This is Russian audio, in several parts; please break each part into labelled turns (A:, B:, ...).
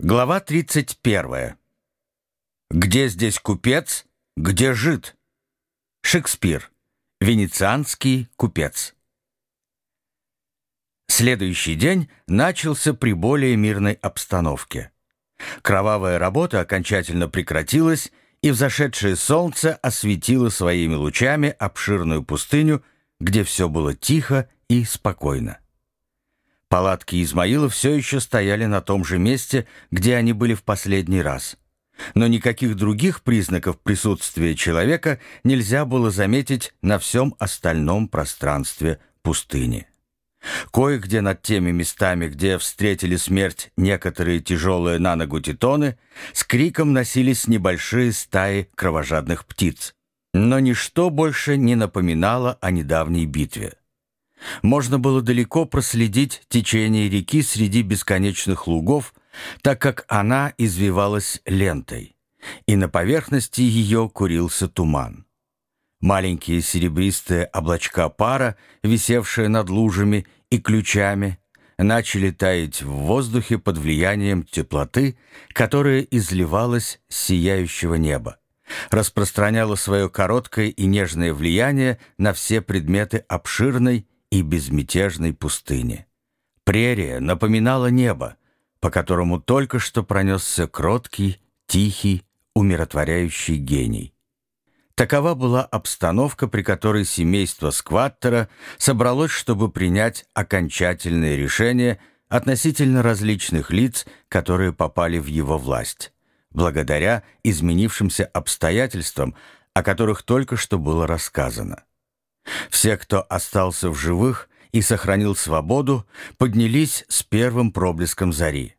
A: Глава 31. Где здесь купец, где жид? Шекспир. Венецианский купец. Следующий день начался при более мирной обстановке. Кровавая работа окончательно прекратилась, и взошедшее солнце осветило своими лучами обширную пустыню, где все было тихо и спокойно. Палатки Измаила все еще стояли на том же месте, где они были в последний раз. Но никаких других признаков присутствия человека нельзя было заметить на всем остальном пространстве пустыни. Кое-где над теми местами, где встретили смерть некоторые тяжелые на ногу титоны, с криком носились небольшие стаи кровожадных птиц. Но ничто больше не напоминало о недавней битве. Можно было далеко проследить течение реки среди бесконечных лугов, так как она извивалась лентой, и на поверхности ее курился туман. Маленькие серебристые облачка пара, висевшие над лужами и ключами, начали таять в воздухе под влиянием теплоты, которая изливалась с сияющего неба распространяла свое короткое и нежное влияние на все предметы обширной и безмятежной пустыни. Прерия напоминала небо, по которому только что пронесся кроткий, тихий, умиротворяющий гений. Такова была обстановка, при которой семейство Скваттера собралось, чтобы принять окончательное решение относительно различных лиц, которые попали в его власть, благодаря изменившимся обстоятельствам, о которых только что было рассказано. Все, кто остался в живых и сохранил свободу, поднялись с первым проблеском зари.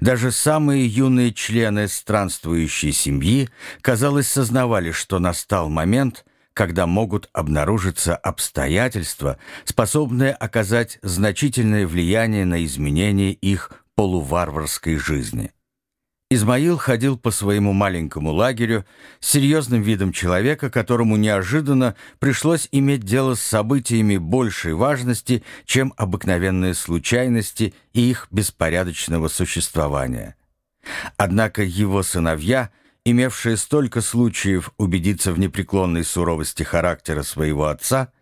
A: Даже самые юные члены странствующей семьи, казалось, сознавали, что настал момент, когда могут обнаружиться обстоятельства, способные оказать значительное влияние на изменение их полуварварской жизни. Измаил ходил по своему маленькому лагерю с серьезным видом человека, которому неожиданно пришлось иметь дело с событиями большей важности, чем обыкновенные случайности и их беспорядочного существования. Однако его сыновья, имевшие столько случаев убедиться в непреклонной суровости характера своего отца,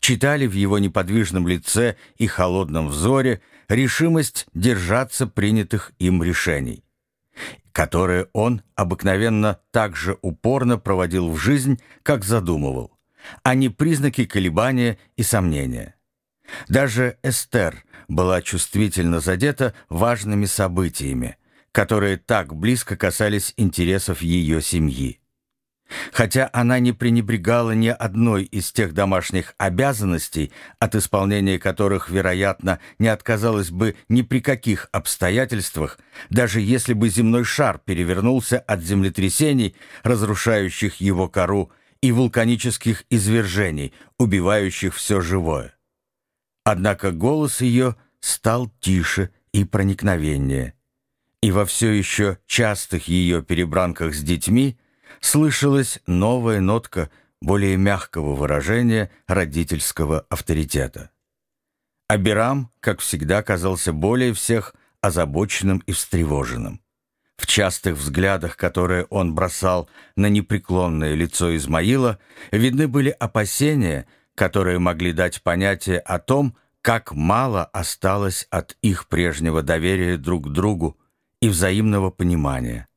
A: читали в его неподвижном лице и холодном взоре решимость держаться принятых им решений которое он обыкновенно так же упорно проводил в жизнь, как задумывал, а не признаки колебания и сомнения. Даже Эстер была чувствительно задета важными событиями, которые так близко касались интересов ее семьи. Хотя она не пренебрегала ни одной из тех домашних обязанностей, от исполнения которых, вероятно, не отказалась бы ни при каких обстоятельствах, даже если бы земной шар перевернулся от землетрясений, разрушающих его кору, и вулканических извержений, убивающих все живое. Однако голос ее стал тише и проникновеннее, и во все еще частых ее перебранках с детьми – слышалась новая нотка более мягкого выражения родительского авторитета. Абирам, как всегда, казался более всех озабоченным и встревоженным. В частых взглядах, которые он бросал на непреклонное лицо Измаила, видны были опасения, которые могли дать понятие о том, как мало осталось от их прежнего доверия друг к другу и взаимного понимания.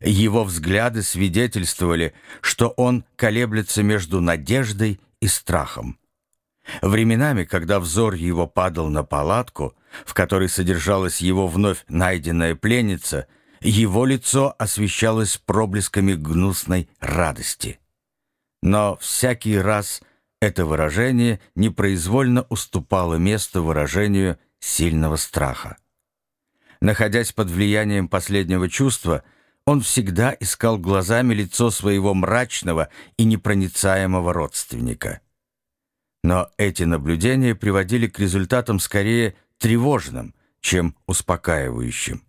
A: Его взгляды свидетельствовали, что он колеблется между надеждой и страхом. Временами, когда взор его падал на палатку, в которой содержалась его вновь найденная пленница, его лицо освещалось проблесками гнусной радости. Но всякий раз это выражение непроизвольно уступало место выражению сильного страха. Находясь под влиянием последнего чувства, он всегда искал глазами лицо своего мрачного и непроницаемого родственника. Но эти наблюдения приводили к результатам скорее тревожным, чем успокаивающим,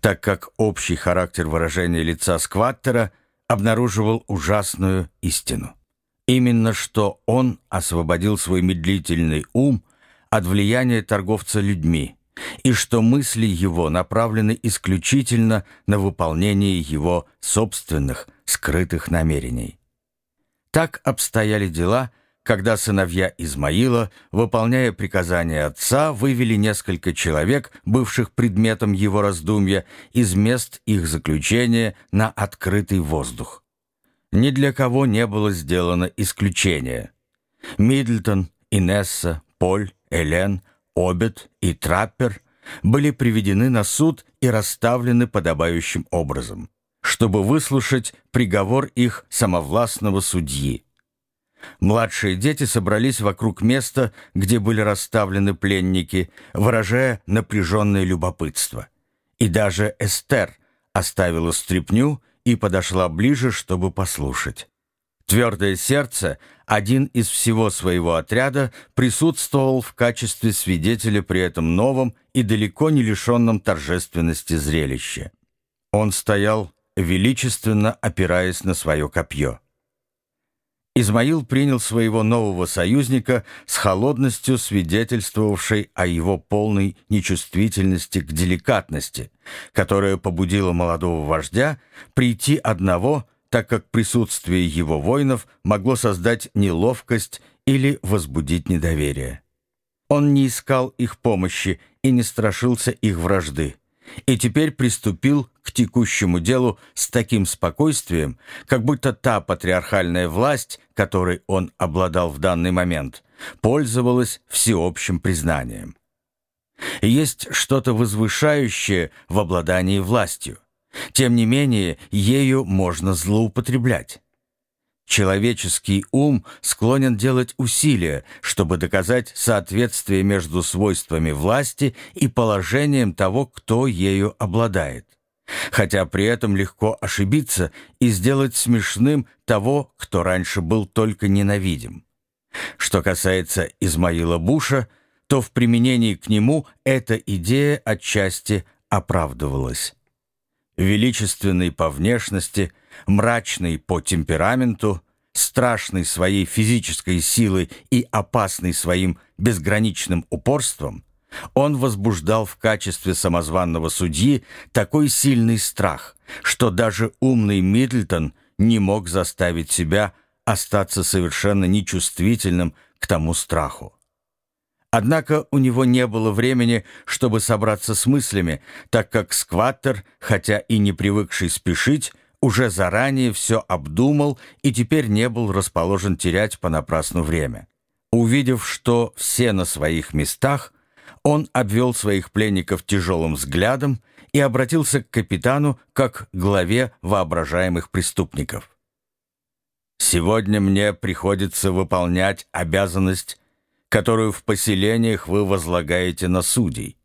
A: так как общий характер выражения лица Скваттера обнаруживал ужасную истину. Именно что он освободил свой медлительный ум от влияния торговца людьми и что мысли его направлены исключительно на выполнение его собственных скрытых намерений. Так обстояли дела, когда сыновья Измаила, выполняя приказания отца, вывели несколько человек, бывших предметом его раздумья, из мест их заключения на открытый воздух. Ни для кого не было сделано исключение. Мидлтон, Инесса, Поль, Элен, Обед и Траппер были приведены на суд и расставлены подобающим образом, чтобы выслушать приговор их самовластного судьи. Младшие дети собрались вокруг места, где были расставлены пленники, выражая напряженное любопытство. И даже Эстер оставила стряпню и подошла ближе, чтобы послушать. Твердое сердце, один из всего своего отряда, присутствовал в качестве свидетеля при этом новом и далеко не лишенном торжественности зрелище. Он стоял, величественно опираясь на свое копье. Измаил принял своего нового союзника с холодностью, свидетельствовавшей о его полной нечувствительности к деликатности, которая побудила молодого вождя прийти одного, так как присутствие его воинов могло создать неловкость или возбудить недоверие. Он не искал их помощи и не страшился их вражды и теперь приступил к текущему делу с таким спокойствием, как будто та патриархальная власть, которой он обладал в данный момент, пользовалась всеобщим признанием. Есть что-то возвышающее в обладании властью. Тем не менее, ею можно злоупотреблять. Человеческий ум склонен делать усилия, чтобы доказать соответствие между свойствами власти и положением того, кто ею обладает. Хотя при этом легко ошибиться и сделать смешным того, кто раньше был только ненавидим. Что касается Измаила Буша, то в применении к нему эта идея отчасти оправдывалась величественный по внешности, мрачный по темпераменту, страшный своей физической силой и опасный своим безграничным упорством, он возбуждал в качестве самозванного судьи такой сильный страх, что даже умный Мидлтон не мог заставить себя остаться совершенно нечувствительным к тому страху. Однако у него не было времени, чтобы собраться с мыслями, так как скваттер, хотя и не привыкший спешить, уже заранее все обдумал и теперь не был расположен терять понапрасну время. Увидев, что все на своих местах, он обвел своих пленников тяжелым взглядом и обратился к капитану как к главе воображаемых преступников. «Сегодня мне приходится выполнять обязанность которую в поселениях вы возлагаете на судей,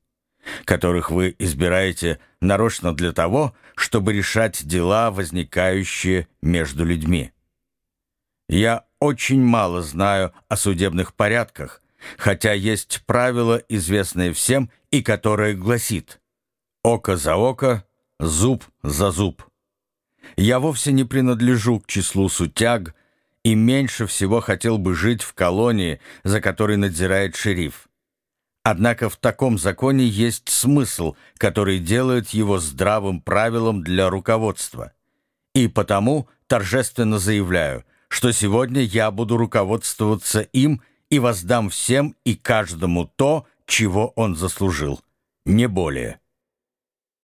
A: которых вы избираете нарочно для того, чтобы решать дела, возникающие между людьми. Я очень мало знаю о судебных порядках, хотя есть правило, известное всем и которое гласит «Око за око, зуб за зуб». Я вовсе не принадлежу к числу сутяг, и меньше всего хотел бы жить в колонии, за которой надзирает шериф. Однако в таком законе есть смысл, который делает его здравым правилом для руководства. И потому торжественно заявляю, что сегодня я буду руководствоваться им и воздам всем и каждому то, чего он заслужил, не более.